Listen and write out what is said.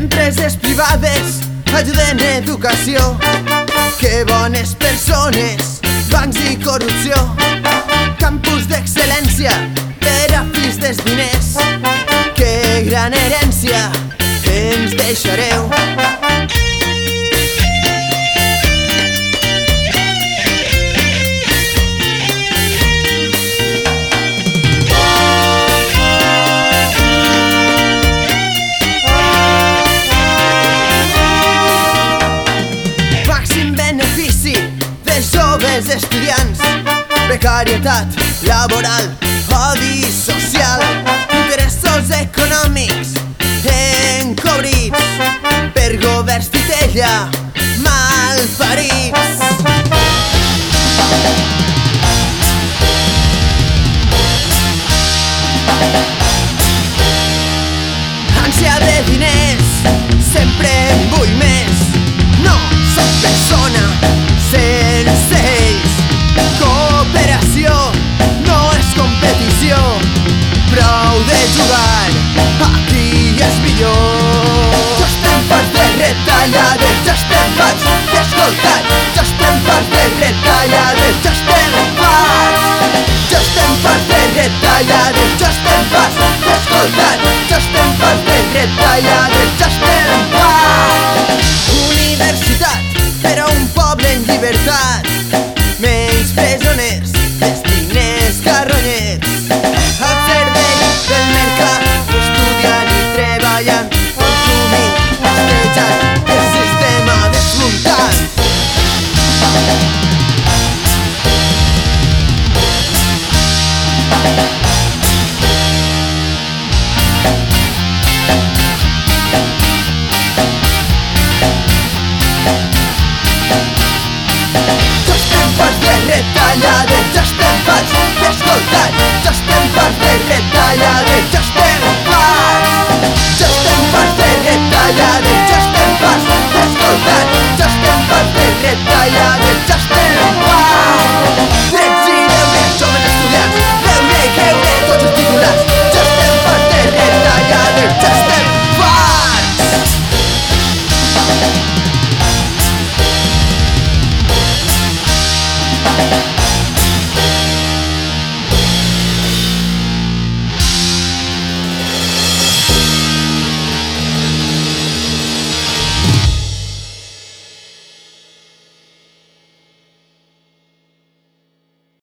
Empreses privades ajuden educació. Que bones persones, bancs i corrupció. Campus d'excel·lència per a fills dels diners que gran herència deixareu. Joves estudiants. Precarietat laboral odi social titella malparits ànsia de diners sempre en vull més. No soc persona de retallades ja estem farts d'escoltar. Ja estem farts de retallades ja estem farts Universitat per a un poble en llibertat. Menys presoners més diners carronyets al del mercat i el sistema desmuntant Ja estem farts de retallades, ja estem farts d'escoltar, ja estem farts de retallades